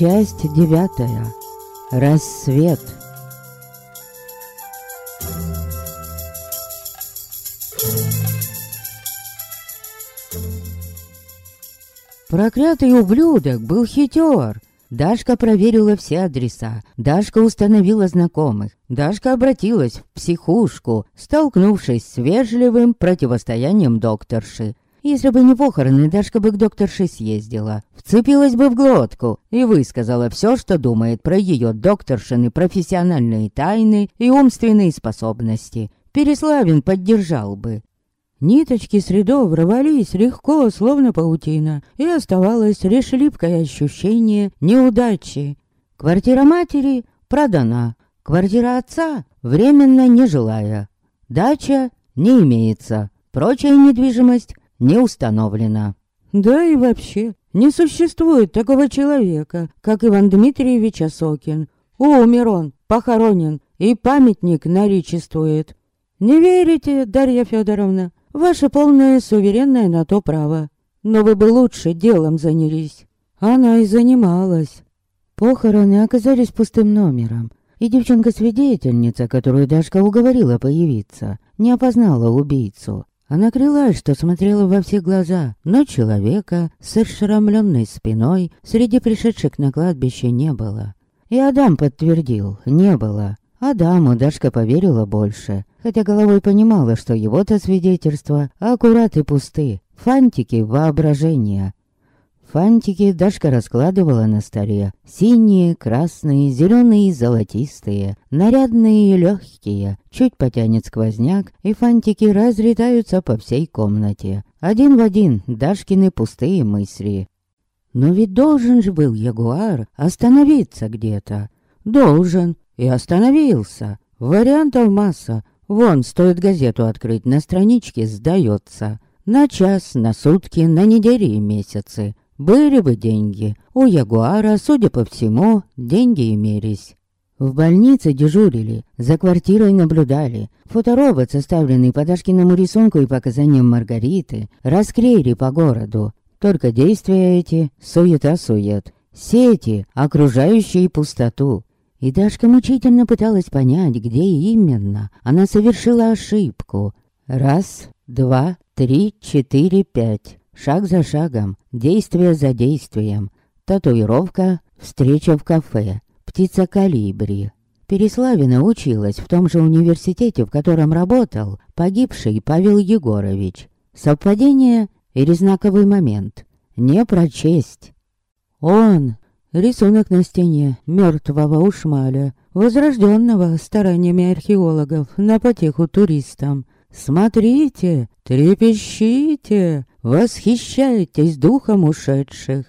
Часть девятая. Рассвет. Проклятый ублюдок был хитер. Дашка проверила все адреса. Дашка установила знакомых. Дашка обратилась в психушку, столкнувшись с вежливым противостоянием докторши. Если бы не похороны, Дашка бы к докторше съездила. Вцепилась бы в глотку и высказала все, что думает про ее докторшины профессиональные тайны и умственные способности. Переславин поддержал бы. Ниточки с рядов рвались легко, словно паутина, и оставалось лишь липкое ощущение неудачи. Квартира матери продана, квартира отца временно нежилая. Дача не имеется, прочая недвижимость не установлена. Да и вообще, не существует такого человека, как Иван Дмитриевич Осокин. Умер он, похоронен, и памятник наличествует. Не верите, Дарья Федоровна? Ваше полное суверенное на то право. Но вы бы лучше делом занялись. Она и занималась. Похороны оказались пустым номером. И девчонка-свидетельница, которую Дашка уговорила появиться, не опознала убийцу. Она крылась, что смотрела во все глаза, но человека с ошрамленной спиной среди пришедших на кладбище не было. И Адам подтвердил, не было. Адаму Дашка поверила больше, хотя головой понимала, что его-то свидетельства аккурат и пусты, фантики воображения. Фантики Дашка раскладывала на столе. Синие, красные, зеленые и золотистые. Нарядные и легкие. Чуть потянет сквозняк, и фантики разлетаются по всей комнате. Один в один Дашкины пустые мысли. Но ведь должен же был Ягуар остановиться где-то. Должен. И остановился. Вариантов масса. Вон, стоит газету открыть, на страничке сдается. На час, на сутки, на недели и месяцы. Были бы деньги. У Ягуара, судя по всему, деньги имелись. В больнице дежурили, за квартирой наблюдали. Фоторобот, составленный по Дашкиному рисунку и показаниям Маргариты, расклеили по городу. Только действия эти — суета-сует. Сети, окружающие пустоту. И Дашка мучительно пыталась понять, где именно она совершила ошибку. Раз, два, три, четыре, пять. Шаг за шагом, действие за действием. Татуировка, встреча в кафе, птица калибри. Переславина училась в том же университете, в котором работал погибший Павел Егорович. Совпадение или знаковый момент? Не прочесть. Он, рисунок на стене мертвого ушмаля, возрожденного стараниями археологов на потеху туристам. Смотрите, трепещите, восхищайтесь духом ушедших.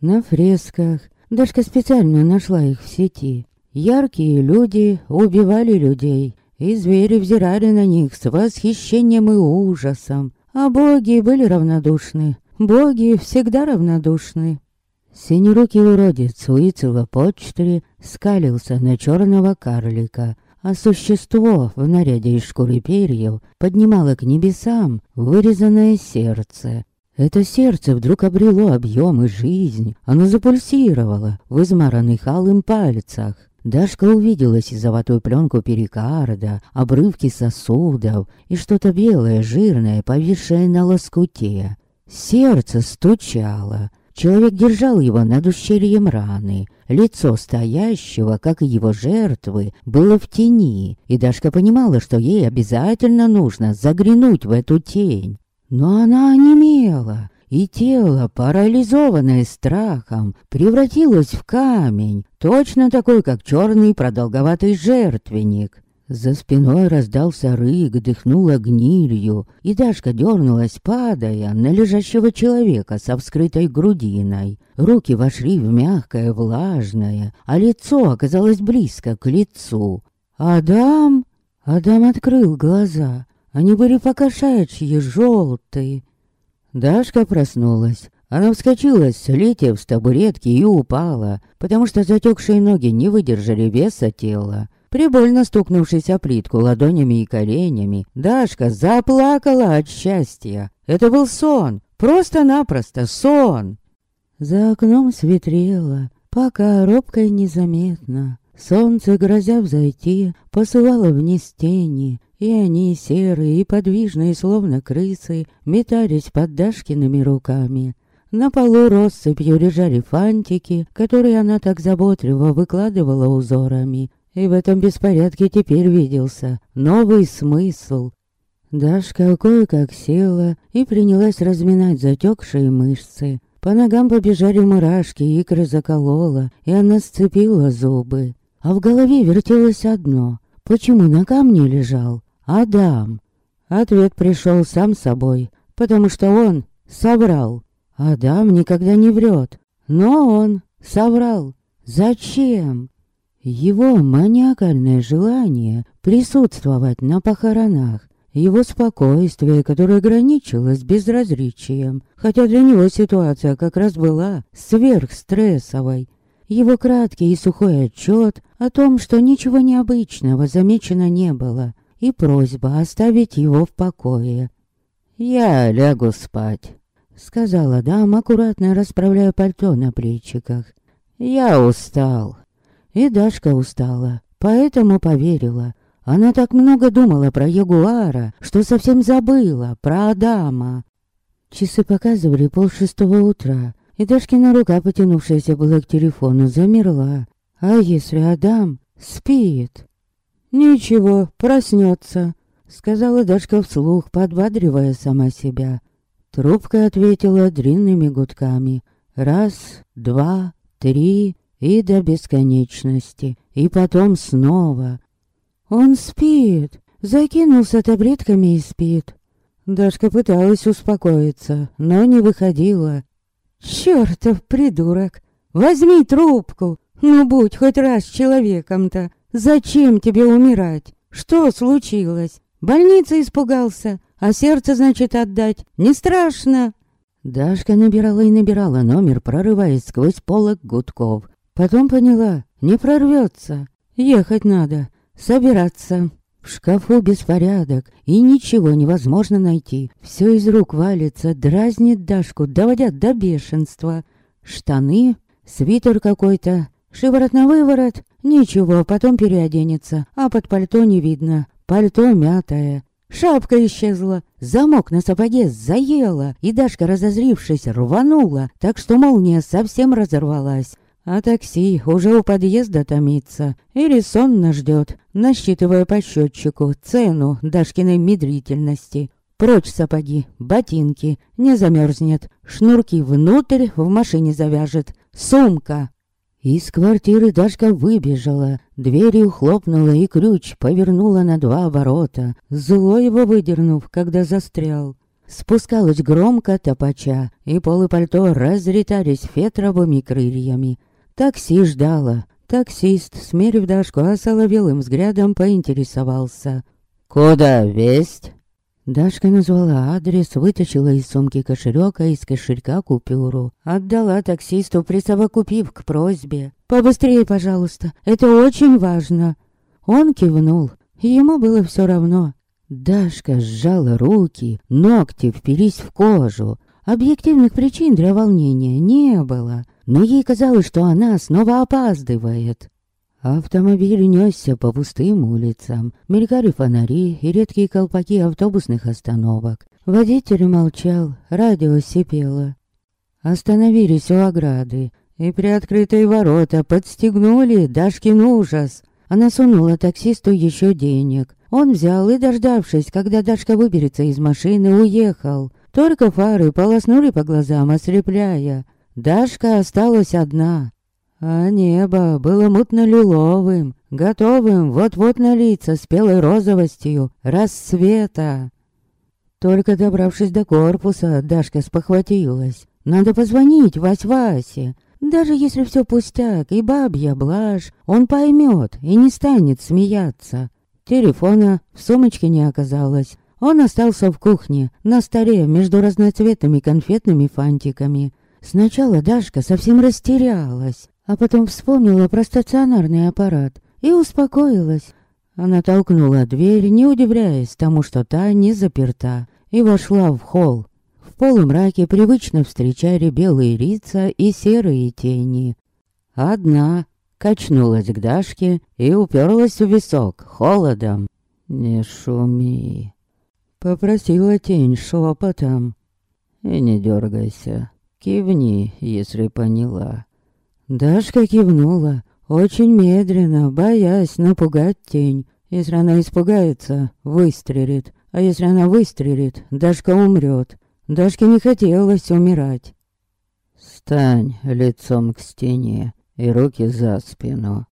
На фресках Дашка специально нашла их в сети. Яркие люди убивали людей, и звери взирали на них с восхищением и ужасом. А боги были равнодушны. Боги всегда равнодушны. Синерукий уродец Уицела-почтри скалился на черного карлика, а существо в наряде из шкуры перьев поднимало к небесам вырезанное сердце. Это сердце вдруг обрело объем и жизнь, оно запульсировало в измаранных алым пальцах. Дашка увидела сизоватую пленку перикарда, обрывки сосудов и что-то белое, жирное, повисшее на лоскуте. Сердце стучало, Человек держал его над ущельем раны. Лицо стоящего, как и его жертвы, было в тени, и Дашка понимала, что ей обязательно нужно заглянуть в эту тень. Но она онемела, и тело, парализованное страхом, превратилось в камень, точно такой, как черный продолговатый жертвенник. За спиной раздался рык, дыхнула гнилью, и Дашка дернулась, падая на лежащего человека со вскрытой грудиной. Руки вошли в мягкое, влажное, а лицо оказалось близко к лицу. «Адам?» Адам открыл глаза. Они были покошачьи, желтые. Дашка проснулась. Она вскочила, слетев с табуретки и упала, потому что затекшие ноги не выдержали веса тела. Прибольно стукнувшись о плитку ладонями и коленями, Дашка заплакала от счастья. Это был сон, просто-напросто сон. За окном светлело, Пока робко и незаметно. Солнце, грозя взойти, посылало вниз тени, и они, серые и подвижные, словно крысы, метались под Дашкиными руками. На полу россыпью лежали фантики, которые она так заботливо выкладывала узорами. И в этом беспорядке теперь виделся новый смысл. Дашка кое-как села и принялась разминать затекшие мышцы. По ногам побежали мурашки, икры заколола, и она сцепила зубы. А в голове вертелось одно. Почему на камне лежал Адам? Ответ пришел сам собой, потому что он соврал. Адам никогда не врет, но он соврал. Зачем? Его маниакальное желание присутствовать на похоронах, его спокойствие, которое граничило с безразличием, хотя для него ситуация как раз была сверхстрессовой. Его краткий и сухой отчет о том, что ничего необычного замечено не было, и просьба оставить его в покое. «Я лягу спать», — сказала дама, аккуратно расправляя пальто на плечиках. «Я устал». И Дашка устала, поэтому поверила. Она так много думала про Ягуара, что совсем забыла про Адама. Часы показывали полшестого утра, и Дашкина рука, потянувшаяся была к телефону, замерла. А если Адам спит? «Ничего, проснется», — сказала Дашка вслух, подбадривая сама себя. Трубка ответила длинными гудками. Раз, два, три и до бесконечности. И потом снова. Он спит, закинулся таблетками и спит. Дашка пыталась успокоиться, но не выходила. «Чёртов придурок! Возьми трубку! Ну, будь хоть раз человеком-то! Зачем тебе умирать? Что случилось? Больница испугался, а сердце, значит, отдать не страшно!» Дашка набирала и набирала номер, прорываясь сквозь полок гудков. Потом поняла, не прорвется. Ехать надо собираться. В шкафу беспорядок, и ничего невозможно найти. Все из рук валится, дразнит Дашку, доводя до бешенства. Штаны, свитер какой-то, шиворот на выворот. Ничего, потом переоденется, а под пальто не видно. Пальто мятое. Шапка исчезла, замок на сапоге заела, и Дашка, разозрившись, рванула, так что молния совсем разорвалась. А такси уже у подъезда томится или сонно ждет, насчитывая по счетчику цену Дашкиной медлительности. Прочь сапоги, ботинки, не замерзнет, шнурки внутрь в машине завяжет, сумка. Из квартиры Дашка выбежала, дверью хлопнула и ключ повернула на два оборота, зло его выдернув, когда застрял. Спускалась громко топача, и полы пальто разлетались фетровыми крыльями. Такси ждала. Таксист, смерив Дашку осоловелым взглядом, поинтересовался. «Куда весть?» Дашка назвала адрес, вытащила из сумки кошелек, а из кошелька купюру. Отдала таксисту, присовокупив к просьбе. «Побыстрее, пожалуйста, это очень важно». Он кивнул, ему было все равно. Дашка сжала руки, ногти впились в кожу. Объективных причин для волнения не было но ей казалось, что она снова опаздывает. Автомобиль несся по пустым улицам, мелькали фонари и редкие колпаки автобусных остановок. Водитель молчал, радио сипело. Остановились у ограды, и приоткрытые ворота подстегнули Дашкин ужас. Она сунула таксисту еще денег. Он взял и, дождавшись, когда Дашка выберется из машины, уехал. Только фары полоснули по глазам, ослепляя. Дашка осталась одна, а небо было мутно-лиловым, готовым вот-вот налиться спелой розовостью рассвета. Только добравшись до корпуса, Дашка спохватилась. Надо позвонить Вась-Васе. Даже если все пустяк и бабья блажь, он поймет и не станет смеяться. Телефона в сумочке не оказалось. Он остался в кухне, на столе между разноцветными конфетными фантиками. Сначала Дашка совсем растерялась, а потом вспомнила про стационарный аппарат и успокоилась. Она толкнула дверь, не удивляясь тому, что та не заперта, и вошла в холл. В полумраке привычно встречали белые лица и серые тени. Одна. Качнулась к Дашке и уперлась в висок холодом. «Не шуми», — попросила тень шепотом. «И не дергайся, кивни, если поняла». Дашка кивнула, очень медленно, боясь напугать тень. Если она испугается, выстрелит. А если она выстрелит, Дашка умрет. Дашке не хотелось умирать. «Стань лицом к стене и руки за спину».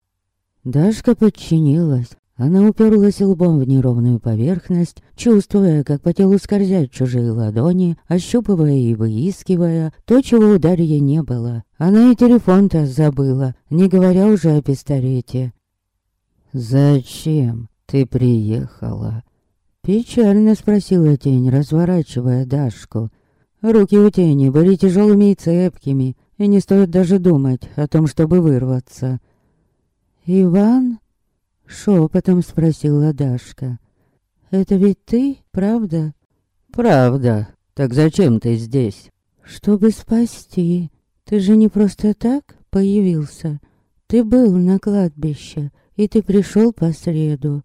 Дашка подчинилась. Она уперлась лбом в неровную поверхность, чувствуя, как по телу скользят чужие ладони, ощупывая и выискивая то, чего у Дарьи не было. Она и телефон-то забыла, не говоря уже о пистолете. «Зачем ты приехала?» Печально спросила тень, разворачивая Дашку. Руки у тени были тяжелыми и цепкими, и не стоит даже думать о том, чтобы вырваться. «Иван?» Шепотом спросила Дашка. «Это ведь ты, правда?» «Правда. Так зачем ты здесь?» «Чтобы спасти. Ты же не просто так появился. Ты был на кладбище, и ты пришел по среду.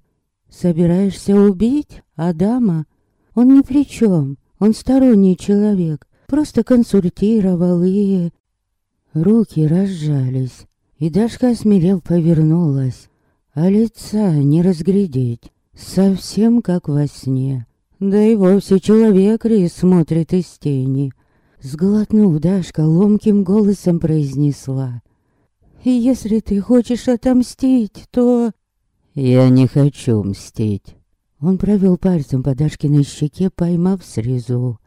Собираешься убить Адама? Он ни при чем. Он сторонний человек. Просто консультировал и...» Руки разжались, и Дашка, осмелев, повернулась а лица не разглядеть, совсем как во сне. Да и вовсе человек ли смотрит из тени. Сглотнув, Дашка ломким голосом произнесла. «И если ты хочешь отомстить, то...» «Я не хочу мстить». Он провел пальцем по Дашкиной щеке, поймав срезу.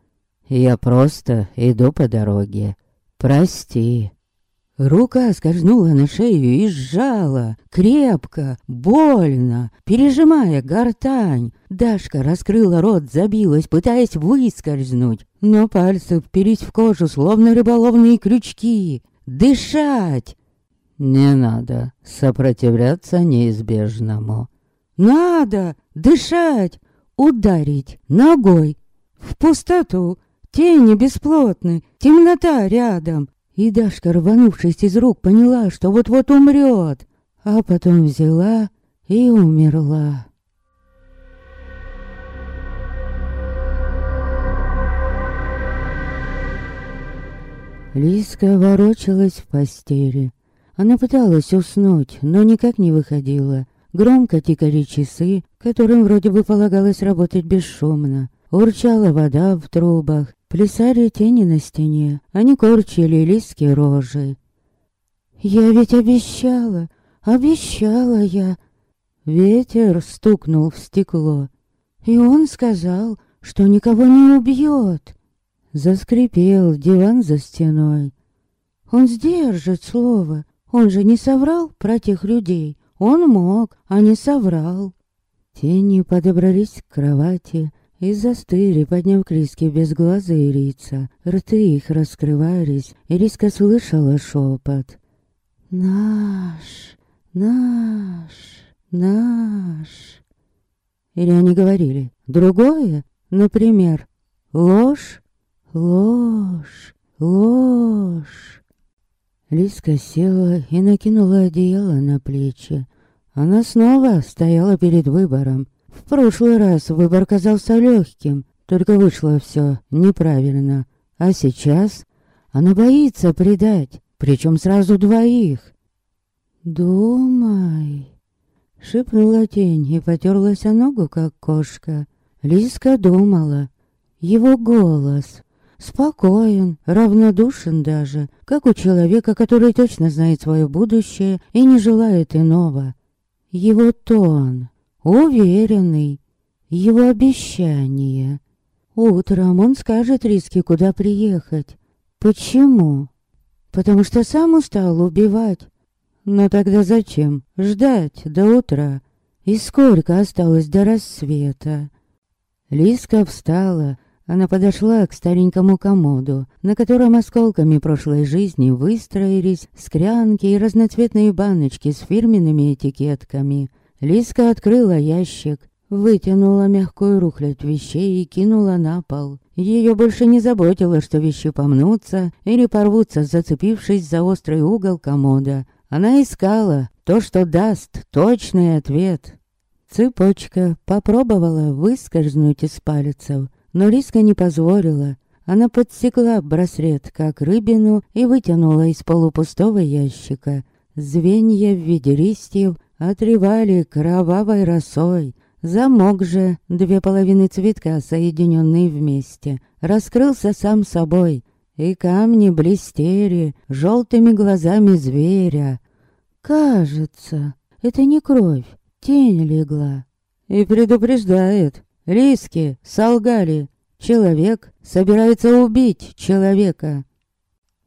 «Я просто иду по дороге. Прости». Рука скользнула на шею и сжала, крепко, больно, пережимая гортань. Дашка раскрыла рот, забилась, пытаясь выскользнуть, но пальцы впились в кожу, словно рыболовные крючки. Дышать! Не надо сопротивляться неизбежному. Надо дышать, ударить ногой в пустоту. Тени бесплотны, темнота рядом, и Дашка, рванувшись из рук, поняла, что вот-вот умрет, а потом взяла и умерла. Лиска ворочалась в постели. Она пыталась уснуть, но никак не выходила. Громко тикали часы, которым вроде бы полагалось работать бесшумно. Урчала вода в трубах, Плясали тени на стене, они корчили листки рожи. «Я ведь обещала, обещала я!» Ветер стукнул в стекло, и он сказал, что никого не убьет. Заскрипел диван за стеной. Он сдержит слово, он же не соврал про тех людей. Он мог, а не соврал. Тени подобрались к кровати, и застыли, подняв криски безглазые лица. Рты их раскрывались, и Риска слышала шепот. «Наш, наш, наш». Или они говорили «другое», например, «ложь, ложь, ложь». Лиска села и накинула одеяло на плечи. Она снова стояла перед выбором в прошлый раз выбор казался легким, только вышло все неправильно. А сейчас она боится предать, причем сразу двоих. «Думай», — шепнула тень и потерлась о ногу, как кошка. Лиска думала. Его голос спокоен, равнодушен даже, как у человека, который точно знает свое будущее и не желает иного. Его тон, Уверенный. Его обещание. Утром он скажет Риске, куда приехать. Почему? Потому что сам устал убивать. Но тогда зачем ждать до утра? И сколько осталось до рассвета? Лиска встала. Она подошла к старенькому комоду, на котором осколками прошлой жизни выстроились склянки и разноцветные баночки с фирменными этикетками. Лиска открыла ящик, вытянула мягкую рухлядь вещей и кинула на пол. Ее больше не заботило, что вещи помнутся или порвутся, зацепившись за острый угол комода. Она искала то, что даст точный ответ. Цепочка попробовала выскользнуть из пальцев, но риска не позволила. Она подсекла браслет, как рыбину, и вытянула из полупустого ящика. Звенья в виде листьев отревали кровавой росой. Замок же, две половины цветка, соединенные вместе, раскрылся сам собой, и камни блестели желтыми глазами зверя. Кажется, это не кровь, тень легла. И предупреждает, риски солгали, человек собирается убить человека.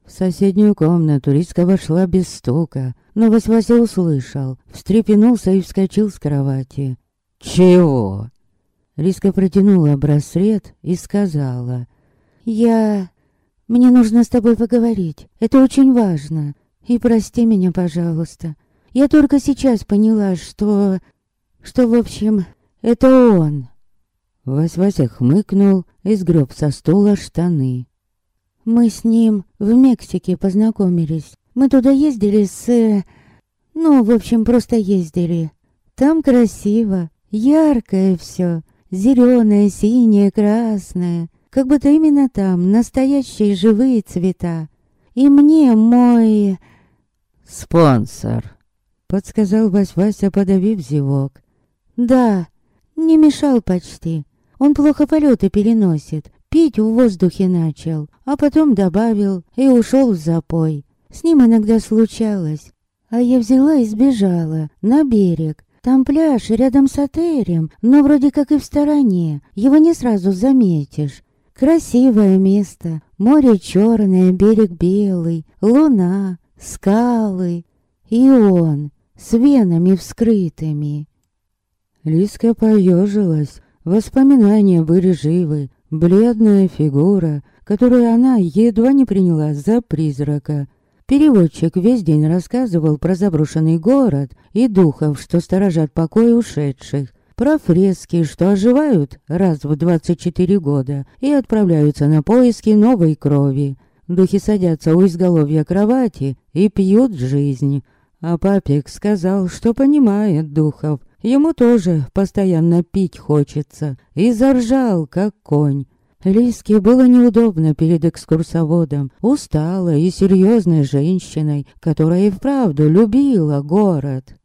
В соседнюю комнату Риска вошла без стука, но Вась-Вася услышал, встрепенулся и вскочил с кровати. «Чего?» Риска протянула браслет и сказала. «Я... Мне нужно с тобой поговорить. Это очень важно. И прости меня, пожалуйста. Я только сейчас поняла, что... Что, в общем, это он». Вась-Вася хмыкнул и сгреб со стула штаны. «Мы с ним в Мексике познакомились. Мы туда ездили с... Ну, в общем, просто ездили. Там красиво, яркое все, зеленое, синее, красное. Как будто именно там настоящие живые цвета. И мне мой... «Спонсор», — подсказал Вась-Вася, подавив зевок. «Да, не мешал почти. Он плохо полеты переносит, пить в воздухе начал, а потом добавил и ушел в запой. С ним иногда случалось. А я взяла и сбежала на берег. Там пляж рядом с отелем, но вроде как и в стороне. Его не сразу заметишь. Красивое место. Море черное, берег белый, луна, скалы. И он с венами вскрытыми. Лиска поежилась. Воспоминания были живы. Бледная фигура, которую она едва не приняла за призрака. Переводчик весь день рассказывал про заброшенный город и духов, что сторожат покой ушедших, про фрески, что оживают раз в 24 года и отправляются на поиски новой крови. Духи садятся у изголовья кровати и пьют жизнь. А папик сказал, что понимает духов. Ему тоже постоянно пить хочется. И заржал, как конь. Лиске было неудобно перед экскурсоводом, усталой и серьезной женщиной, которая и вправду любила город.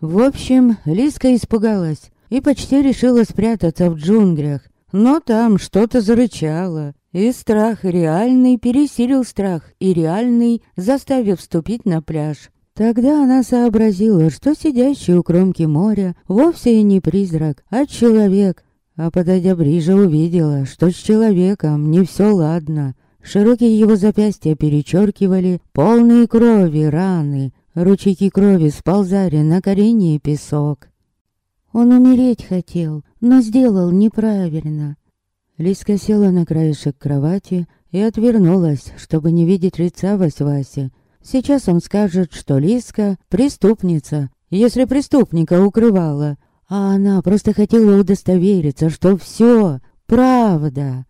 В общем, Лиска испугалась и почти решила спрятаться в джунглях, но там что-то зарычало, и страх реальный пересилил страх и реальный, заставив вступить на пляж. Тогда она сообразила, что сидящий у кромки моря вовсе и не призрак, а человек, а подойдя ближе, увидела, что с человеком не все ладно. Широкие его запястья перечеркивали полные крови раны. Ручейки крови сползали на коренье песок. Он умереть хотел, но сделал неправильно. Лиска села на краешек кровати и отвернулась, чтобы не видеть лица Вась-Васи. Сейчас он скажет, что Лиска — преступница, если преступника укрывала, а она просто хотела удостовериться, что все правда.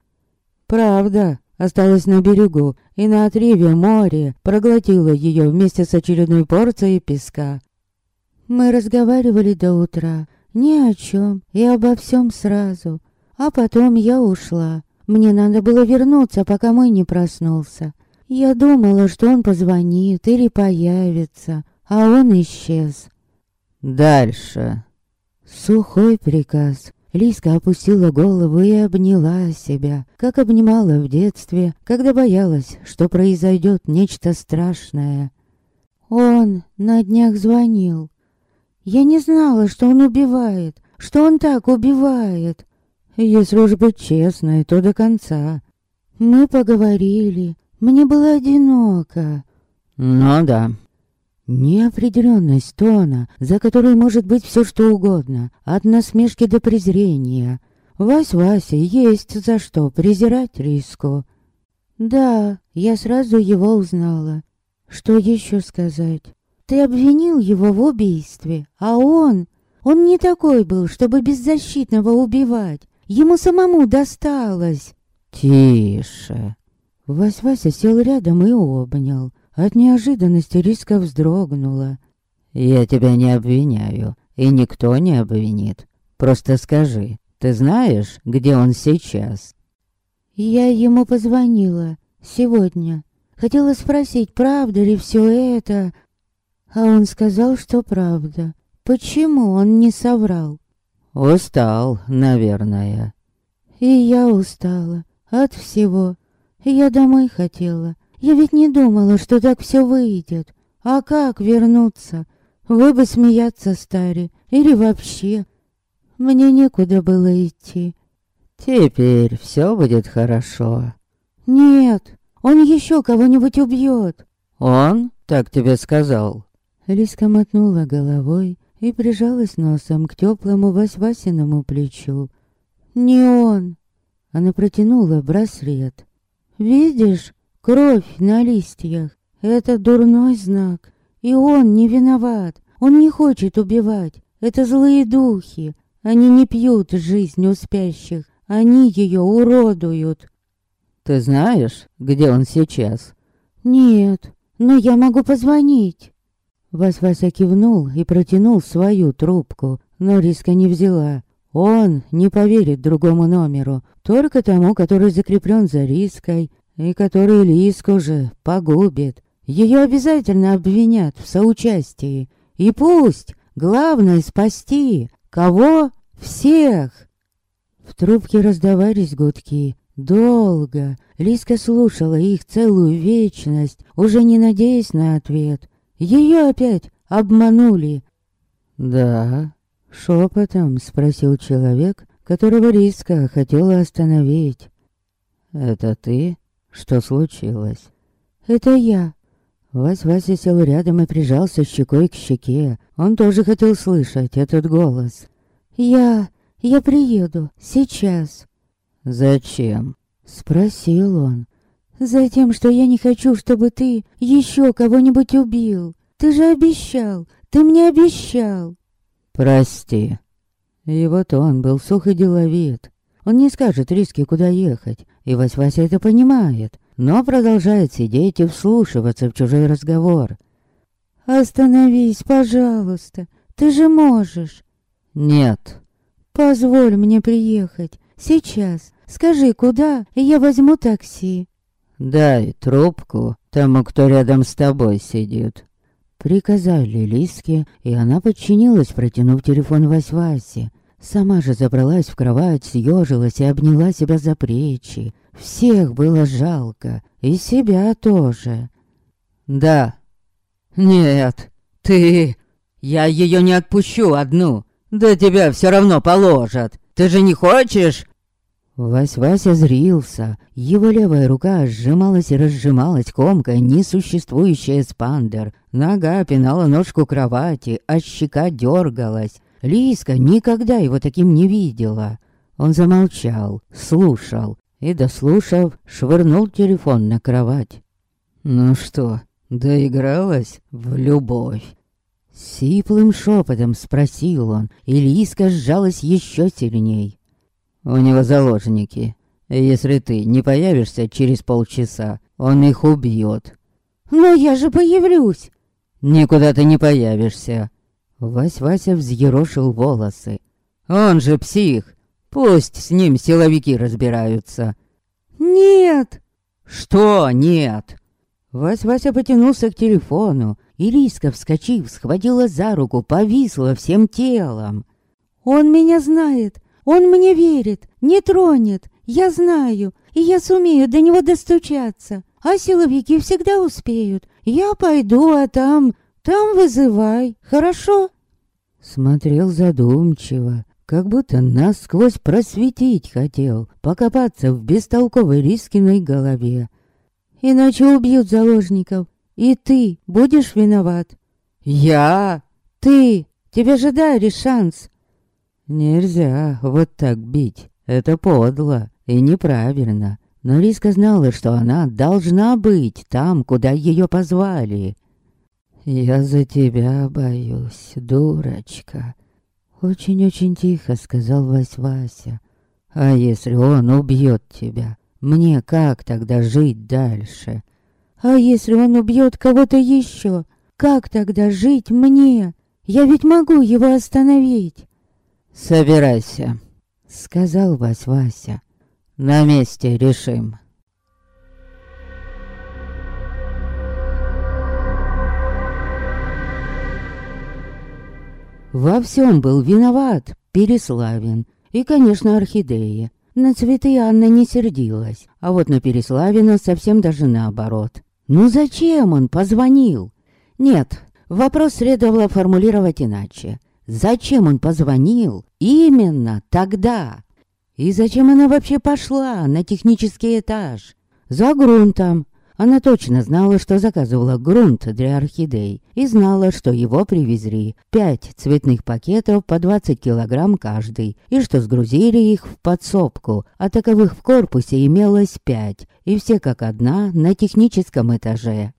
Правда осталась на берегу, и на отрыве море проглотило ее вместе с очередной порцией песка. Мы разговаривали до утра, ни о чем и обо всем сразу. А потом я ушла. Мне надо было вернуться, пока мой не проснулся. Я думала, что он позвонит или появится, а он исчез. «Дальше», Сухой приказ. Лиска опустила голову и обняла себя, как обнимала в детстве, когда боялась, что произойдет нечто страшное. Он на днях звонил. Я не знала, что он убивает, что он так убивает. Если уж быть честной, то до конца. Мы поговорили, мне было одиноко. Ну да, Неопределенность тона, за которой может быть все что угодно, от насмешки до презрения. Вась-Вася есть за что презирать риску. Да, я сразу его узнала. Что еще сказать? Ты обвинил его в убийстве, а он... Он не такой был, чтобы беззащитного убивать. Ему самому досталось. Тише. Вась-Вася сел рядом и обнял. От неожиданности Риска вздрогнула. «Я тебя не обвиняю, и никто не обвинит. Просто скажи, ты знаешь, где он сейчас?» Я ему позвонила сегодня. Хотела спросить, правда ли все это, а он сказал, что правда. Почему он не соврал? Устал, наверное. И я устала. От всего. Я домой хотела. Я ведь не думала, что так все выйдет. А как вернуться? Вы бы смеяться стали. Или вообще. Мне некуда было идти. Теперь все будет хорошо. Нет, он еще кого-нибудь убьет. Он так тебе сказал? Лиска мотнула головой и прижалась носом к теплому Вась-Васиному плечу. «Не он!» Она протянула браслет. «Видишь, кровь на листьях. Это дурной знак. И он не виноват. Он не хочет убивать. Это злые духи. Они не пьют жизнь у спящих. Они ее уродуют». «Ты знаешь, где он сейчас?» «Нет, но я могу позвонить». Вась-Вася кивнул и протянул свою трубку, но риска не взяла. Он не поверит другому номеру, только тому, который закреплен за риской, и который Лиску же погубит. Ее обязательно обвинят в соучастии. И пусть, главное спасти. Кого? Всех. В трубке раздавались гудки. Долго. Лиска слушала их целую вечность, уже не надеясь на ответ. Ее опять обманули. Да, шепотом спросил человек, которого Риска хотела остановить. Это ты? Что случилось? Это я. Вась-Вася сел рядом и прижался щекой к щеке. Он тоже хотел слышать этот голос. «Я... я приеду. Сейчас». «Зачем?» Спросил он. Затем, что я не хочу, чтобы ты еще кого-нибудь убил. Ты же обещал, ты мне обещал. Прости. И вот он был сух и деловит. Он не скажет риски, куда ехать, и Вась-Вася это понимает, но продолжает сидеть и вслушиваться в чужой разговор. «Остановись, пожалуйста, ты же можешь». «Нет». «Позволь мне приехать, сейчас. Скажи, куда, и я возьму такси». «Дай трубку тому, кто рядом с тобой сидит». Приказали Лиске, и она подчинилась, протянув телефон Вась-Васе. Сама же забралась в кровать, съежилась и обняла себя за плечи. Всех было жалко, и себя тоже. «Да». «Нет, ты...» «Я ее не отпущу одну. Да тебя все равно положат. Ты же не хочешь?» Вась-Вася зрился. Его левая рука сжималась и разжималась комкой несуществующая спандер. Нога пинала ножку кровати, а щека дергалась. Лиска никогда его таким не видела. Он замолчал, слушал и, дослушав, швырнул телефон на кровать. «Ну что, доигралась в любовь?» Сиплым шепотом спросил он, и Лиска сжалась еще сильней. У него заложники. Если ты не появишься через полчаса, он их убьет. Но я же появлюсь. Никуда ты не появишься. Вась-Вася взъерошил волосы. Он же псих. Пусть с ним силовики разбираются. Нет. Что нет? Вась-Вася потянулся к телефону, и Риска, вскочив, схватила за руку, повисла всем телом. «Он меня знает! Он мне верит, не тронет, я знаю, и я сумею до него достучаться. А силовики всегда успеют. Я пойду, а там... там вызывай, хорошо?» Смотрел задумчиво, как будто насквозь просветить хотел, покопаться в бестолковой Рискиной голове. «Иначе убьют заложников, и ты будешь виноват». «Я?» «Ты! Тебе же дали шанс!» Нельзя вот так бить. Это подло и неправильно. Но Лиска знала, что она должна быть там, куда ее позвали. «Я за тебя боюсь, дурочка», — очень-очень тихо сказал Вась Вася. «А если он убьет тебя, мне как тогда жить дальше?» А если он убьет кого-то еще? Как тогда жить мне? Я ведь могу его остановить. Собирайся, сказал Вась Вася. На месте решим. Во всем был виноват Переславин и, конечно, Орхидея. На цветы Анна не сердилась, а вот на Переславина совсем даже наоборот. Ну зачем он позвонил? Нет, вопрос следовало формулировать иначе. Зачем он позвонил именно тогда? И зачем она вообще пошла на технический этаж? За грунтом, она точно знала, что заказывала грунт для орхидей, и знала, что его привезли. Пять цветных пакетов по 20 килограмм каждый, и что сгрузили их в подсобку, а таковых в корпусе имелось пять, и все как одна на техническом этаже.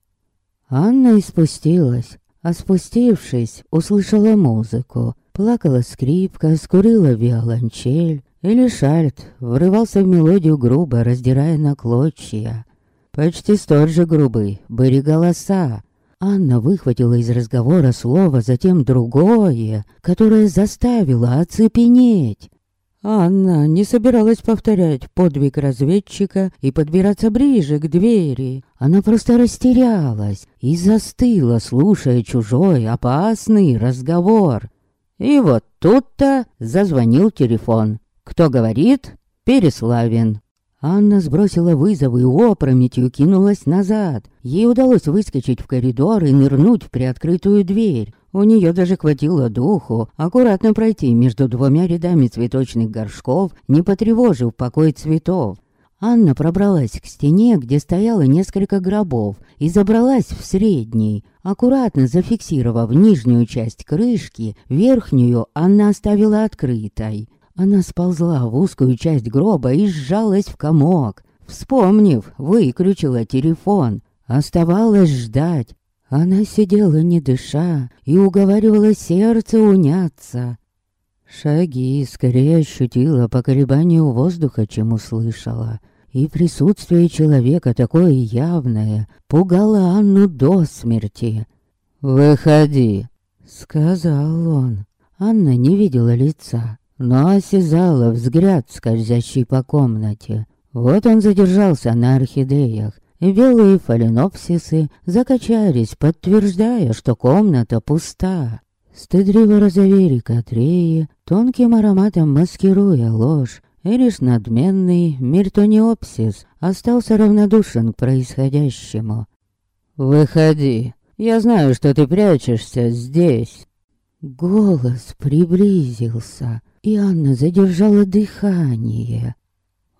Анна и спустилась, а спустившись, услышала музыку. Плакала скрипка, скурила виолончель, или шальт врывался в мелодию грубо, раздирая на клочья. Почти столь же грубый были голоса. Анна выхватила из разговора слово, затем другое, которое заставило оцепенеть. Анна не собиралась повторять подвиг разведчика и подбираться ближе к двери. Она просто растерялась и застыла, слушая чужой опасный разговор. И вот тут-то зазвонил телефон. Кто говорит? Переславин. Анна сбросила вызов и опрометью кинулась назад. Ей удалось выскочить в коридор и нырнуть в приоткрытую дверь. У нее даже хватило духу аккуратно пройти между двумя рядами цветочных горшков, не потревожив покой цветов. Анна пробралась к стене, где стояло несколько гробов, и забралась в средний. Аккуратно зафиксировав нижнюю часть крышки, верхнюю Анна оставила открытой. Она сползла в узкую часть гроба и сжалась в комок. Вспомнив, выключила телефон. Оставалось ждать. Она сидела не дыша и уговаривала сердце уняться. Шаги скорее ощутила по колебанию воздуха, чем услышала. И присутствие человека такое явное пугало Анну до смерти. «Выходи», — сказал он. Анна не видела лица но осязала взгляд, скользящий по комнате. Вот он задержался на орхидеях, белые фаленопсисы закачались, подтверждая, что комната пуста. Стыдливо розовели катреи, тонким ароматом маскируя ложь, и лишь надменный миртониопсис остался равнодушен к происходящему. «Выходи, я знаю, что ты прячешься здесь». Голос приблизился, и Анна задержала дыхание.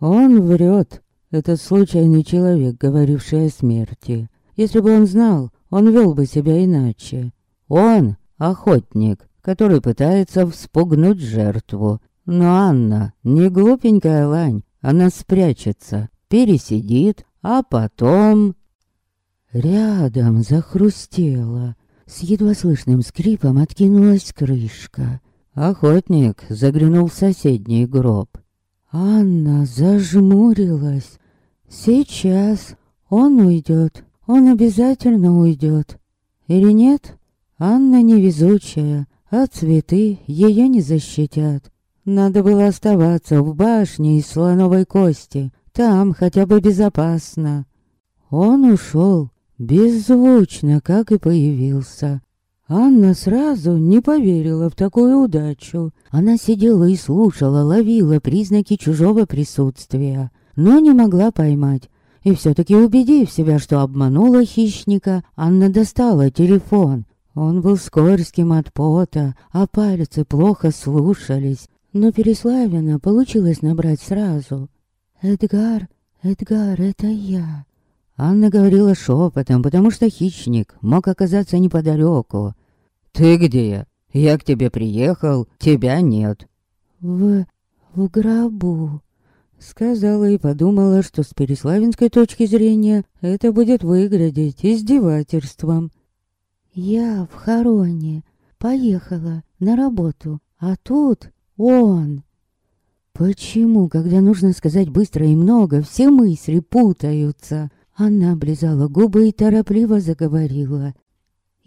Он врет. Этот случайный человек, говоривший о смерти. Если бы он знал, он вел бы себя иначе. Он — охотник, который пытается вспугнуть жертву. Но Анна не глупенькая лань, она спрячется, пересидит, а потом... Рядом захрустело. С едва слышным скрипом откинулась крышка. Охотник заглянул в соседний гроб. Анна зажмурилась. Сейчас он уйдет. Он обязательно уйдет. Или нет? Анна невезучая, а цветы ее не защитят. Надо было оставаться в башне из слоновой кости. Там хотя бы безопасно. Он ушел беззвучно, как и появился. Анна сразу не поверила в такую удачу. Она сидела и слушала, ловила признаки чужого присутствия, но не могла поймать. И все-таки убедив себя, что обманула хищника, Анна достала телефон. Он был скользким от пота, а пальцы плохо слушались. Но Переславина получилось набрать сразу. «Эдгар, Эдгар, это я». Анна говорила шепотом, потому что хищник мог оказаться неподалеку. «Ты где? Я к тебе приехал, тебя нет». «В... в гробу», — сказала и подумала, что с переславинской точки зрения это будет выглядеть издевательством. «Я в хороне, поехала на работу, а тут он». Почему, когда нужно сказать быстро и много, все мысли путаются? Она облизала губы и торопливо заговорила.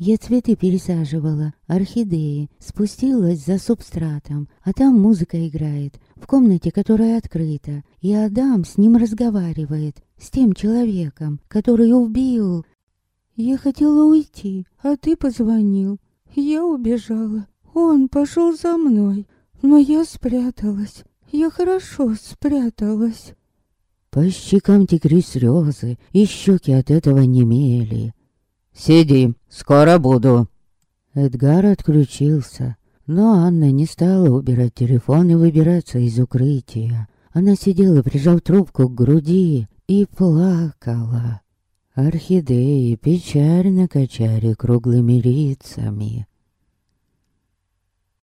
Я цветы пересаживала, орхидеи, спустилась за субстратом, а там музыка играет, в комнате, которая открыта, и Адам с ним разговаривает, с тем человеком, который убил. Я хотела уйти, а ты позвонил. Я убежала. Он пошел за мной, но я спряталась. Я хорошо спряталась. По щекам текли слезы, и щеки от этого немели. «Сиди, скоро буду». Эдгар отключился, но Анна не стала убирать телефон и выбираться из укрытия. Она сидела, прижав трубку к груди, и плакала. Орхидеи печально качали круглыми лицами.